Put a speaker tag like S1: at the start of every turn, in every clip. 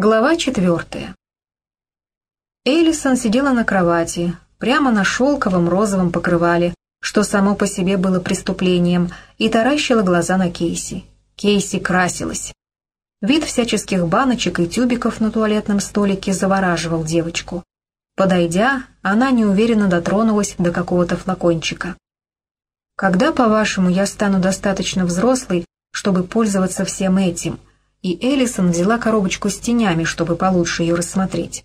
S1: Глава четвертая. Эллисон сидела на кровати, прямо на шелковом розовом покрывале, что само по себе было преступлением, и таращила глаза на Кейси. Кейси красилась. Вид всяческих баночек и тюбиков на туалетном столике завораживал девочку. Подойдя, она неуверенно дотронулась до какого-то флакончика. «Когда, по-вашему, я стану достаточно взрослой, чтобы пользоваться всем этим?» И Эллисон взяла коробочку с тенями, чтобы получше ее рассмотреть.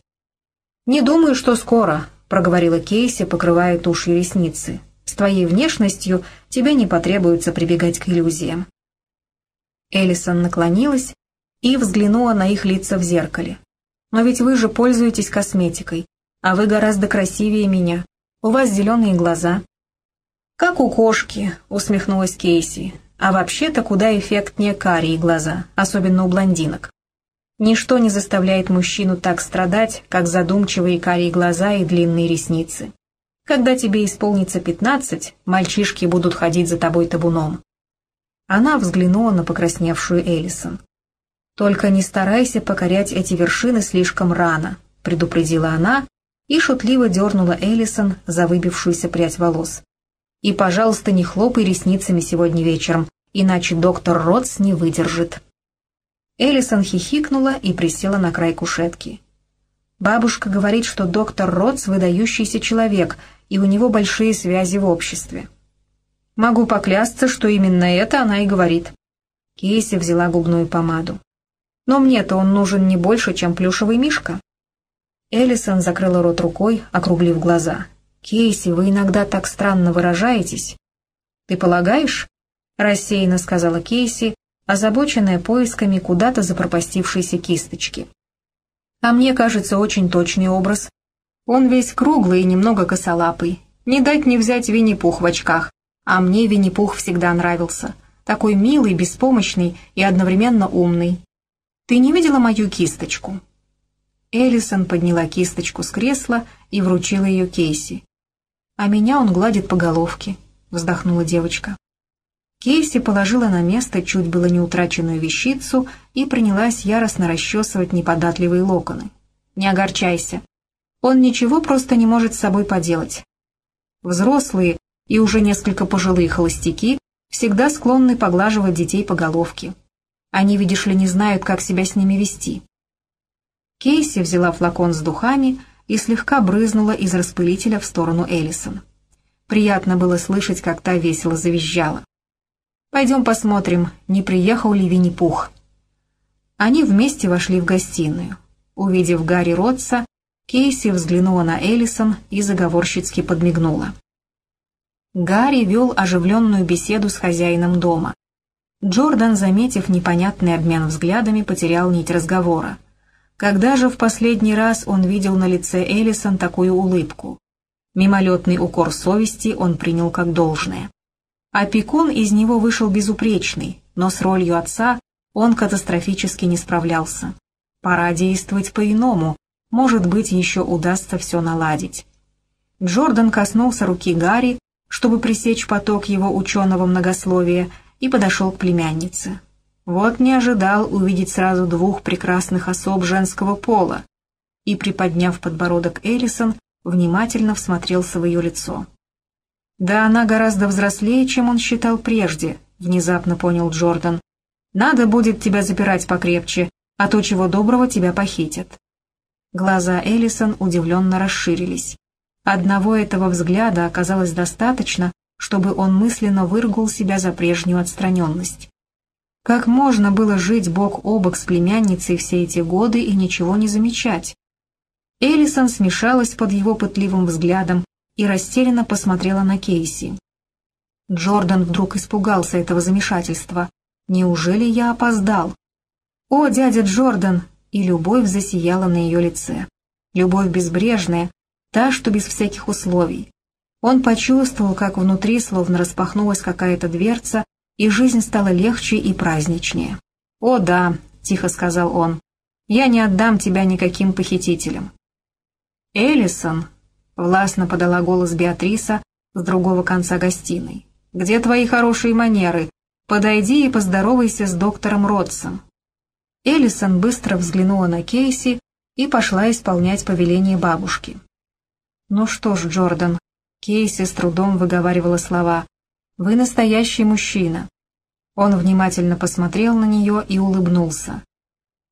S1: «Не думаю, что скоро», — проговорила Кейси, покрывая тушью ресницы. «С твоей внешностью тебе не потребуется прибегать к иллюзиям». Эллисон наклонилась и взглянула на их лица в зеркале. «Но ведь вы же пользуетесь косметикой, а вы гораздо красивее меня. У вас зеленые глаза». «Как у кошки», — усмехнулась Кейси. А вообще-то куда эффектнее карие глаза, особенно у блондинок. Ничто не заставляет мужчину так страдать, как задумчивые карие глаза и длинные ресницы. Когда тебе исполнится пятнадцать, мальчишки будут ходить за тобой табуном. Она взглянула на покрасневшую Элисон. «Только не старайся покорять эти вершины слишком рано», — предупредила она и шутливо дернула Элисон за выбившуюся прядь волос. «И, пожалуйста, не хлопай ресницами сегодня вечером, иначе доктор Ротс не выдержит». Элисон хихикнула и присела на край кушетки. Бабушка говорит, что доктор Ротс выдающийся человек, и у него большие связи в обществе. Могу поклясться, что именно это она и говорит. Кейси взяла губную помаду. Но мне-то он нужен не больше, чем плюшевый мишка. Элисон закрыла рот рукой, округлив глаза. «Кейси, вы иногда так странно выражаетесь». «Ты полагаешь?» — рассеянно сказала Кейси, озабоченная поисками куда-то запропастившейся кисточки. «А мне кажется, очень точный образ. Он весь круглый и немного косолапый. Не дать не взять Винни-Пух в очках. А мне Винни-Пух всегда нравился. Такой милый, беспомощный и одновременно умный. Ты не видела мою кисточку?» Эллисон подняла кисточку с кресла и вручила ее Кейси. «А меня он гладит по головке», — вздохнула девочка. Кейси положила на место чуть было не утраченную вещицу и принялась яростно расчесывать неподатливые локоны. «Не огорчайся. Он ничего просто не может с собой поделать. Взрослые и уже несколько пожилые холостяки всегда склонны поглаживать детей по головке. Они, видишь ли, не знают, как себя с ними вести». Кейси взяла флакон с духами и слегка брызнула из распылителя в сторону Эллисон. Приятно было слышать, как та весело завизжала. «Пойдем посмотрим, не приехал ли Винни-Пух». Они вместе вошли в гостиную. Увидев Гарри Ротса, Кейси взглянула на Эллисон и заговорщицки подмигнула. Гарри вел оживленную беседу с хозяином дома. Джордан, заметив непонятный обмен взглядами, потерял нить разговора. Когда же в последний раз он видел на лице Эллисон такую улыбку? Мимолетный укор совести он принял как должное. Опекун из него вышел безупречный, но с ролью отца он катастрофически не справлялся. Пора действовать по-иному, может быть, еще удастся все наладить. Джордан коснулся руки Гарри, чтобы пресечь поток его ученого многословия, и подошел к племяннице. Вот не ожидал увидеть сразу двух прекрасных особ женского пола, и, приподняв подбородок Эллисон, внимательно всмотрелся в ее лицо. «Да она гораздо взрослее, чем он считал прежде», — внезапно понял Джордан. «Надо будет тебя запирать покрепче, а то чего доброго тебя похитят». Глаза Эллисон удивленно расширились. Одного этого взгляда оказалось достаточно, чтобы он мысленно выругал себя за прежнюю отстраненность. Как можно было жить бок о бок с племянницей все эти годы и ничего не замечать? Эллисон смешалась под его пытливым взглядом и растерянно посмотрела на Кейси. Джордан вдруг испугался этого замешательства. «Неужели я опоздал?» «О, дядя Джордан!» И любовь засияла на ее лице. Любовь безбрежная, та, что без всяких условий. Он почувствовал, как внутри словно распахнулась какая-то дверца, и жизнь стала легче и праздничнее. «О да», — тихо сказал он, — «я не отдам тебя никаким похитителям». «Эллисон», Властно подала голос Беатриса с другого конца гостиной. «Где твои хорошие манеры? Подойди и поздоровайся с доктором Ротсом». Эллисон быстро взглянула на Кейси и пошла исполнять повеление бабушки. «Ну что ж, Джордан», — Кейси с трудом выговаривала слова, — «вы настоящий мужчина». Он внимательно посмотрел на нее и улыбнулся.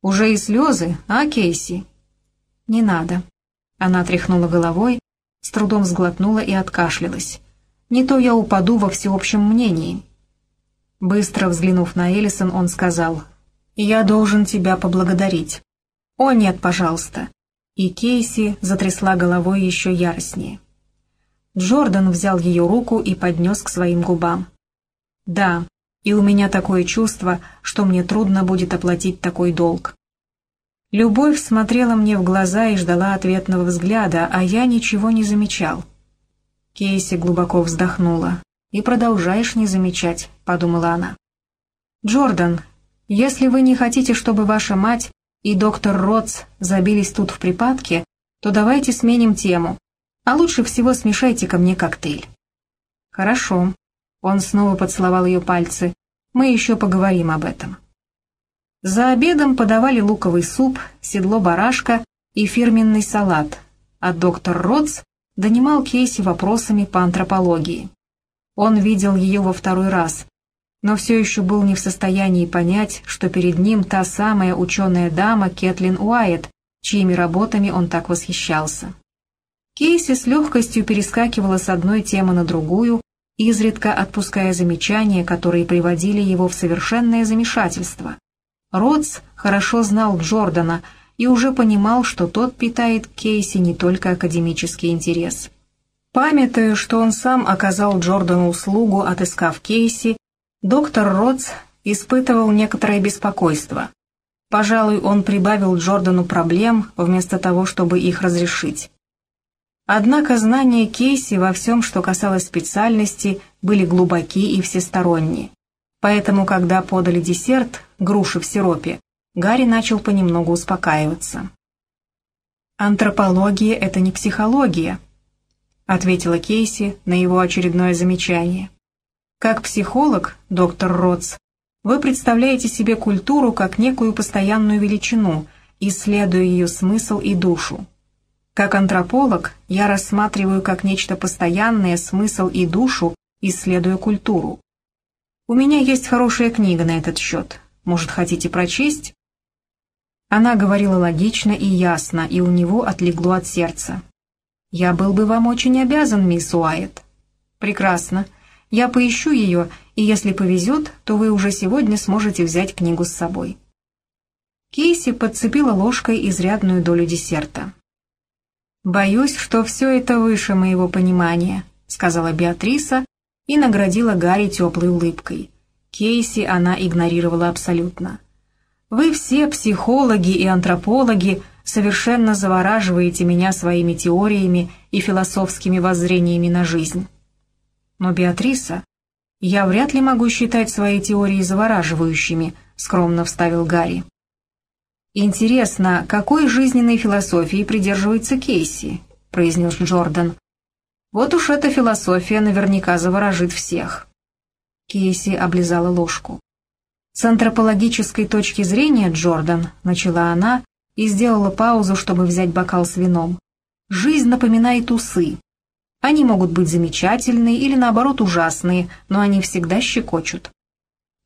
S1: «Уже и слезы, а, Кейси?» «Не надо». Она тряхнула головой, с трудом сглотнула и откашлялась. «Не то я упаду во всеобщем мнении». Быстро взглянув на Элисон, он сказал, «Я должен тебя поблагодарить». «О, нет, пожалуйста». И Кейси затрясла головой еще яростнее. Джордан взял ее руку и поднес к своим губам. «Да, и у меня такое чувство, что мне трудно будет оплатить такой долг». Любовь смотрела мне в глаза и ждала ответного взгляда, а я ничего не замечал. Кейси глубоко вздохнула. «И продолжаешь не замечать», — подумала она. «Джордан, если вы не хотите, чтобы ваша мать и доктор Ротс забились тут в припадке, то давайте сменим тему, а лучше всего смешайте ко мне коктейль». «Хорошо». Он снова поцеловал ее пальцы. «Мы еще поговорим об этом». За обедом подавали луковый суп, седло барашка и фирменный салат, а доктор Ротс донимал Кейси вопросами по антропологии. Он видел ее во второй раз, но все еще был не в состоянии понять, что перед ним та самая ученая дама Кэтлин Уайт, чьими работами он так восхищался. Кейси с легкостью перескакивала с одной темы на другую, изредка отпуская замечания, которые приводили его в совершенное замешательство. Ротс хорошо знал Джордана и уже понимал, что тот питает Кейси не только академический интерес. Памятуя, что он сам оказал Джордану услугу, отыскав Кейси, Доктор Ротс испытывал некоторое беспокойство. Пожалуй, он прибавил Джордану проблем, вместо того, чтобы их разрешить. Однако знания Кейси во всем, что касалось специальности, были глубоки и всесторонние. Поэтому, когда подали десерт, груши в сиропе, Гарри начал понемногу успокаиваться. «Антропология — это не психология», — ответила Кейси на его очередное замечание. Как психолог, доктор Ротс, вы представляете себе культуру как некую постоянную величину, исследуя ее смысл и душу. Как антрополог я рассматриваю как нечто постоянное смысл и душу, исследуя культуру. У меня есть хорошая книга на этот счет. Может, хотите прочесть? Она говорила логично и ясно, и у него отлегло от сердца. «Я был бы вам очень обязан, мисс Уайт». «Прекрасно. Я поищу ее, и если повезет, то вы уже сегодня сможете взять книгу с собой». Кейси подцепила ложкой изрядную долю десерта. «Боюсь, что все это выше моего понимания», — сказала Беатриса и наградила Гарри теплой улыбкой. Кейси она игнорировала абсолютно. «Вы все, психологи и антропологи, совершенно завораживаете меня своими теориями и философскими воззрениями на жизнь». Но, Беатриса, я вряд ли могу считать свои теории завораживающими, скромно вставил Гарри. «Интересно, какой жизненной философии придерживается Кейси?» — произнес Джордан. «Вот уж эта философия наверняка заворожит всех». Кейси облизала ложку. «С антропологической точки зрения, Джордан», — начала она и сделала паузу, чтобы взять бокал с вином. «Жизнь напоминает усы, они могут быть замечательные или, наоборот, ужасные, но они всегда щекочут.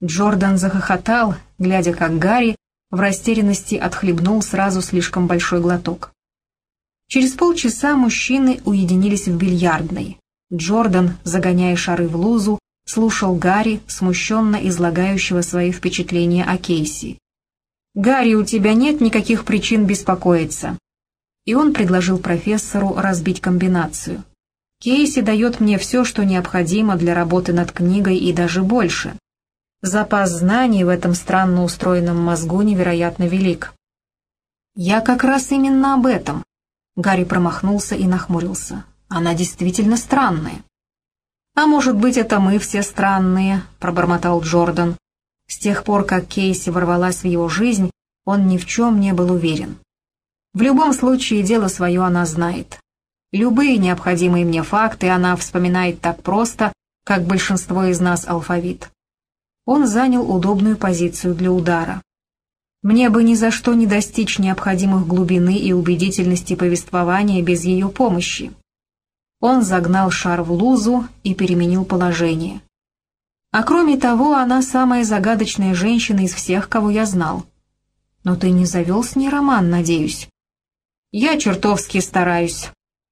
S1: Джордан захохотал, глядя, как Гарри в растерянности отхлебнул сразу слишком большой глоток. Через полчаса мужчины уединились в бильярдной. Джордан, загоняя шары в лузу, слушал Гарри, смущенно излагающего свои впечатления о Кейси. «Гарри, у тебя нет никаких причин беспокоиться». И он предложил профессору разбить комбинацию. Кейси дает мне все, что необходимо для работы над книгой и даже больше. Запас знаний в этом странно устроенном мозгу невероятно велик. «Я как раз именно об этом», — Гарри промахнулся и нахмурился. «Она действительно странная». «А может быть, это мы все странные», — пробормотал Джордан. С тех пор, как Кейси ворвалась в его жизнь, он ни в чем не был уверен. В любом случае, дело свое она знает. Любые необходимые мне факты она вспоминает так просто, как большинство из нас алфавит. Он занял удобную позицию для удара. Мне бы ни за что не достичь необходимых глубины и убедительности повествования без ее помощи. Он загнал шар в лузу и переменил положение. А кроме того, она самая загадочная женщина из всех, кого я знал. Но ты не завел с ней роман, надеюсь? Я чертовски стараюсь.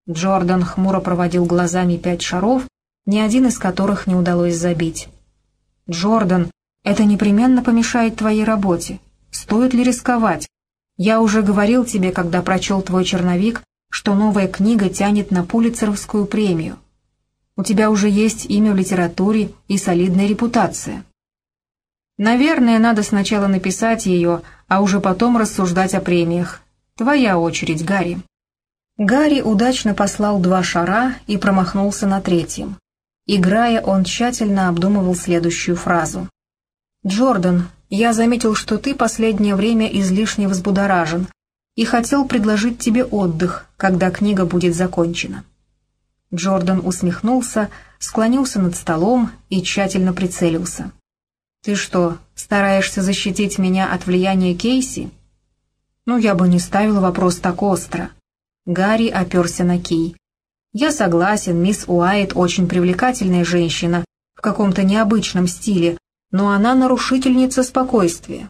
S1: Джордан хмуро проводил глазами пять шаров, ни один из которых не удалось забить. «Джордан, это непременно помешает твоей работе. Стоит ли рисковать? Я уже говорил тебе, когда прочел твой черновик, что новая книга тянет на Пулицеровскую премию. У тебя уже есть имя в литературе и солидная репутация. Наверное, надо сначала написать ее, а уже потом рассуждать о премиях. Твоя очередь, Гарри. Гарри удачно послал два шара и промахнулся на третьем. Играя, он тщательно обдумывал следующую фразу. «Джордан, я заметил, что ты последнее время излишне взбудоражен и хотел предложить тебе отдых, когда книга будет закончена». Джордан усмехнулся, склонился над столом и тщательно прицелился. «Ты что, стараешься защитить меня от влияния Кейси?» «Ну, я бы не ставил вопрос так остро». Гарри оперся на кий. «Я согласен, мисс Уайт очень привлекательная женщина, в каком-то необычном стиле, но она нарушительница спокойствия.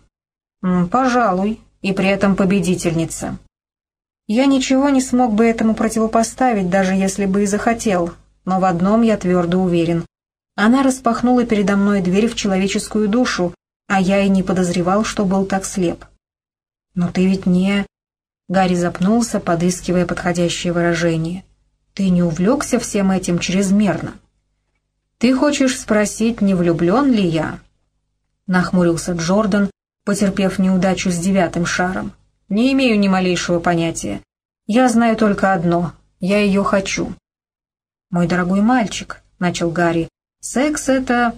S1: Пожалуй, и при этом победительница. Я ничего не смог бы этому противопоставить, даже если бы и захотел, но в одном я твердо уверен. Она распахнула передо мной дверь в человеческую душу, а я и не подозревал, что был так слеп. «Но ты ведь не...» Гарри запнулся, подыскивая подходящее выражение. «Ты не увлекся всем этим чрезмерно?» «Ты хочешь спросить, не влюблен ли я?» — нахмурился Джордан, потерпев неудачу с девятым шаром. «Не имею ни малейшего понятия. Я знаю только одно — я ее хочу». «Мой дорогой мальчик», — начал Гарри, — «секс — это...»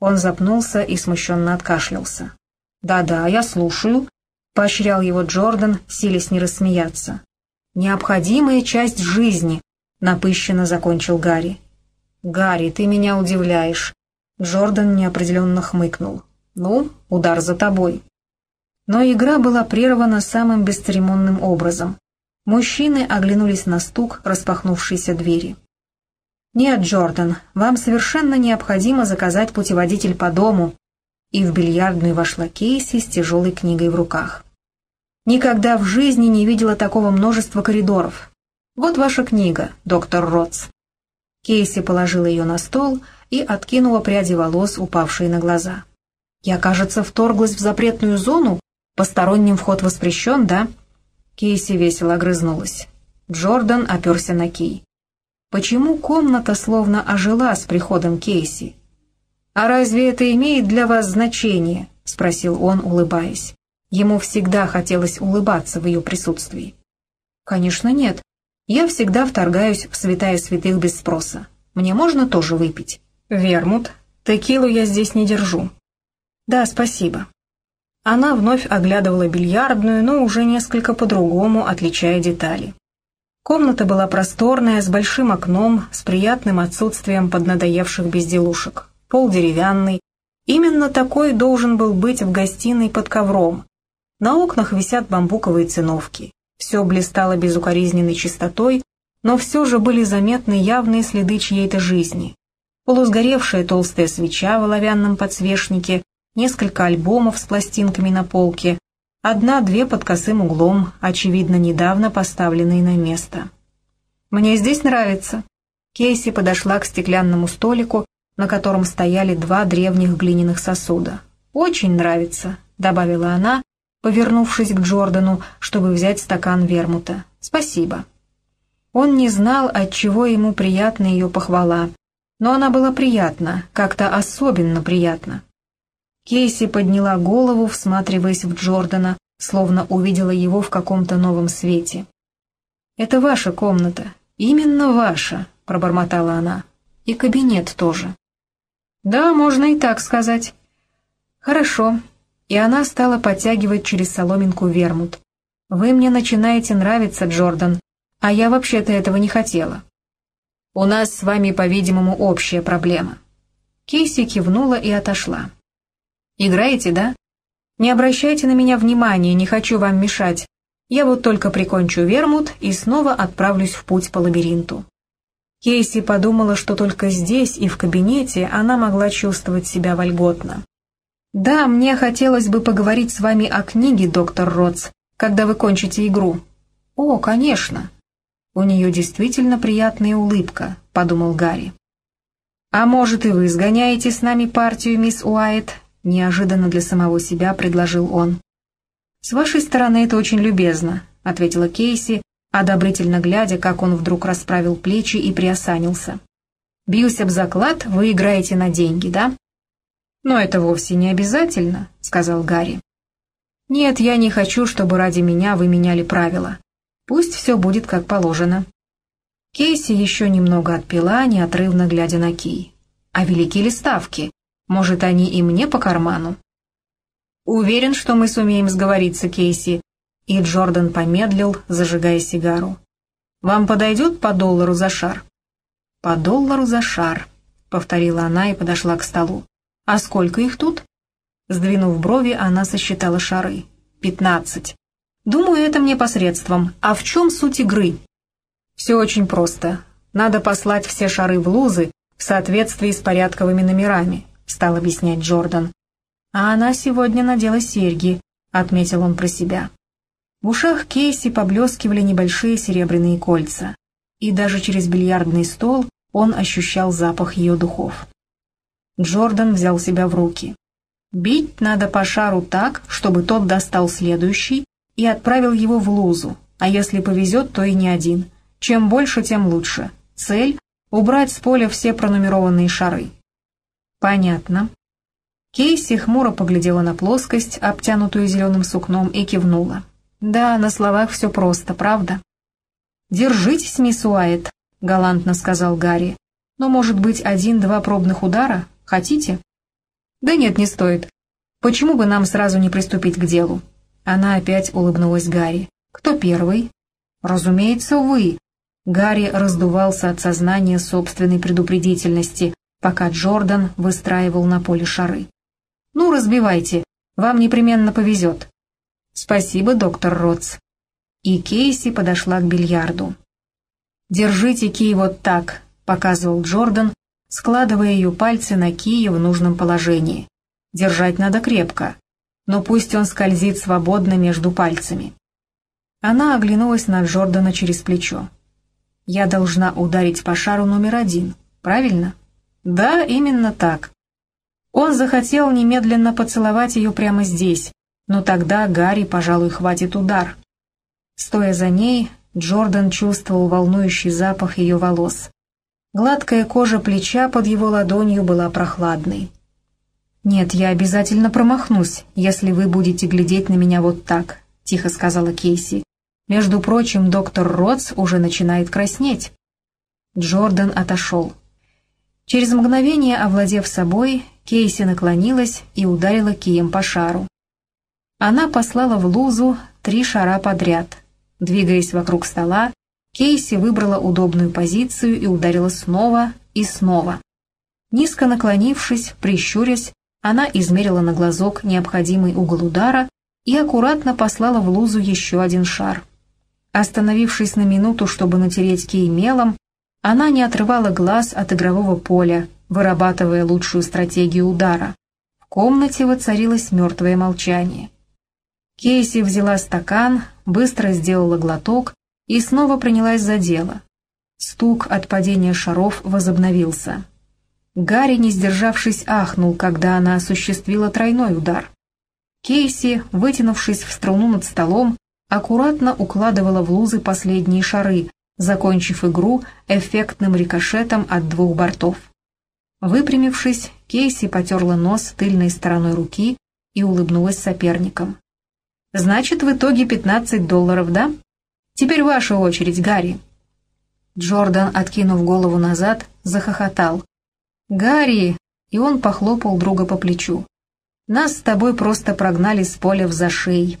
S1: Он запнулся и смущенно откашлялся. «Да-да, я слушаю», — поощрял его Джордан, силясь не рассмеяться. «Необходимая часть жизни», — напыщенно закончил Гарри. «Гарри, ты меня удивляешь», — Джордан неопределенно хмыкнул. «Ну, удар за тобой». Но игра была прервана самым бесцеремонным образом. Мужчины оглянулись на стук распахнувшейся двери. «Нет, Джордан, вам совершенно необходимо заказать путеводитель по дому», и в бильярдную вошла Кейси с тяжелой книгой в руках. «Никогда в жизни не видела такого множества коридоров. Вот ваша книга, доктор Ротс». Кейси положила ее на стол и откинула пряди волос, упавшие на глаза. «Я, кажется, вторглась в запретную зону? Посторонним вход воспрещен, да?» Кейси весело огрызнулась. Джордан оперся на кей. «Почему комната словно ожила с приходом Кейси?» «А разве это имеет для вас значение?» — спросил он, улыбаясь. Ему всегда хотелось улыбаться в ее присутствии. «Конечно нет. Я всегда вторгаюсь в святая святых без спроса. Мне можно тоже выпить?» «Вермут. Текилу я здесь не держу. «Да, спасибо». Она вновь оглядывала бильярдную, но уже несколько по-другому, отличая детали. Комната была просторная, с большим окном, с приятным отсутствием поднадоевших безделушек. Пол деревянный. Именно такой должен был быть в гостиной под ковром. На окнах висят бамбуковые циновки. Все блистало безукоризненной чистотой, но все же были заметны явные следы чьей-то жизни. Полусгоревшая толстая свеча в оловянном подсвечнике, несколько альбомов с пластинками на полке, одна-две под косым углом, очевидно, недавно поставленные на место. «Мне здесь нравится». Кейси подошла к стеклянному столику, на котором стояли два древних глиняных сосуда. «Очень нравится», — добавила она, повернувшись к Джордану, чтобы взять стакан вермута. «Спасибо». Он не знал, от чего ему приятна ее похвала, но она была приятна, как-то особенно приятна. Кейси подняла голову, всматриваясь в Джордана, словно увидела его в каком-то новом свете. «Это ваша комната, именно ваша», — пробормотала она. «И кабинет тоже». «Да, можно и так сказать». «Хорошо». И она стала подтягивать через соломинку вермут. «Вы мне начинаете нравиться, Джордан, а я вообще-то этого не хотела». «У нас с вами, по-видимому, общая проблема». Кейси кивнула и отошла. «Играете, да?» Не обращайте на меня внимания, не хочу вам мешать. Я вот только прикончу вермут и снова отправлюсь в путь по лабиринту». Кейси подумала, что только здесь и в кабинете она могла чувствовать себя вольготно. «Да, мне хотелось бы поговорить с вами о книге, доктор Ротс, когда вы кончите игру». «О, конечно». «У нее действительно приятная улыбка», — подумал Гарри. «А может, и вы сгоняете с нами партию, мисс Уайт?» — неожиданно для самого себя предложил он. «С вашей стороны это очень любезно», — ответила Кейси, одобрительно глядя, как он вдруг расправил плечи и приосанился. «Бьюсь об заклад, вы играете на деньги, да?» «Но это вовсе не обязательно», — сказал Гарри. «Нет, я не хочу, чтобы ради меня вы меняли правила. Пусть все будет как положено». Кейси еще немного отпила, неотрывно глядя на Кей. «А велики ли ставки? Может, они и мне по карману?» «Уверен, что мы сумеем сговориться, Кейси», и Джордан помедлил, зажигая сигару. «Вам подойдет по доллару за шар?» «По доллару за шар», — повторила она и подошла к столу. «А сколько их тут?» Сдвинув брови, она сосчитала шары. «Пятнадцать. Думаю, это мне посредством. А в чем суть игры?» «Все очень просто. Надо послать все шары в лузы в соответствии с порядковыми номерами», — стал объяснять Джордан. «А она сегодня надела серьги», — отметил он про себя. В ушах Кейси поблескивали небольшие серебряные кольца, и даже через бильярдный стол он ощущал запах ее духов. Джордан взял себя в руки. Бить надо по шару так, чтобы тот достал следующий и отправил его в лузу, а если повезет, то и не один. Чем больше, тем лучше. Цель — убрать с поля все пронумерованные шары. Понятно. Кейси хмуро поглядела на плоскость, обтянутую зеленым сукном, и кивнула. Да, на словах все просто, правда? «Держитесь, мисс Уайт», — галантно сказал Гарри. «Но, может быть, один-два пробных удара? Хотите?» «Да нет, не стоит. Почему бы нам сразу не приступить к делу?» Она опять улыбнулась Гарри. «Кто первый?» «Разумеется, вы». Гарри раздувался от сознания собственной предупредительности, пока Джордан выстраивал на поле шары. «Ну, разбивайте, вам непременно повезет». «Спасибо, доктор Ротс». И Кейси подошла к бильярду. «Держите кий вот так», — показывал Джордан, складывая ее пальцы на кие в нужном положении. Держать надо крепко, но пусть он скользит свободно между пальцами. Она оглянулась на Джордана через плечо. «Я должна ударить по шару номер один, правильно?» «Да, именно так». Он захотел немедленно поцеловать ее прямо здесь, но тогда Гарри, пожалуй, хватит удар. Стоя за ней, Джордан чувствовал волнующий запах ее волос. Гладкая кожа плеча под его ладонью была прохладной. «Нет, я обязательно промахнусь, если вы будете глядеть на меня вот так», — тихо сказала Кейси. «Между прочим, доктор Ротс уже начинает краснеть». Джордан отошел. Через мгновение, овладев собой, Кейси наклонилась и ударила кием по шару. Она послала в лузу три шара подряд. Двигаясь вокруг стола, Кейси выбрала удобную позицию и ударила снова и снова. Низко наклонившись, прищурясь, она измерила на глазок необходимый угол удара и аккуратно послала в лузу еще один шар. Остановившись на минуту, чтобы натереть кей мелом, она не отрывала глаз от игрового поля, вырабатывая лучшую стратегию удара. В комнате воцарилось мертвое молчание. Кейси взяла стакан, быстро сделала глоток и снова принялась за дело. Стук от падения шаров возобновился. Гарри, не сдержавшись, ахнул, когда она осуществила тройной удар. Кейси, вытянувшись в струну над столом, аккуратно укладывала в лузы последние шары, закончив игру эффектным рикошетом от двух бортов. Выпрямившись, Кейси потерла нос тыльной стороной руки и улыбнулась соперникам. «Значит, в итоге 15 долларов, да?» Теперь ваша очередь, Гарри». Джордан, откинув голову назад, захохотал. «Гарри!» И он похлопал друга по плечу. «Нас с тобой просто прогнали с поля в зашей.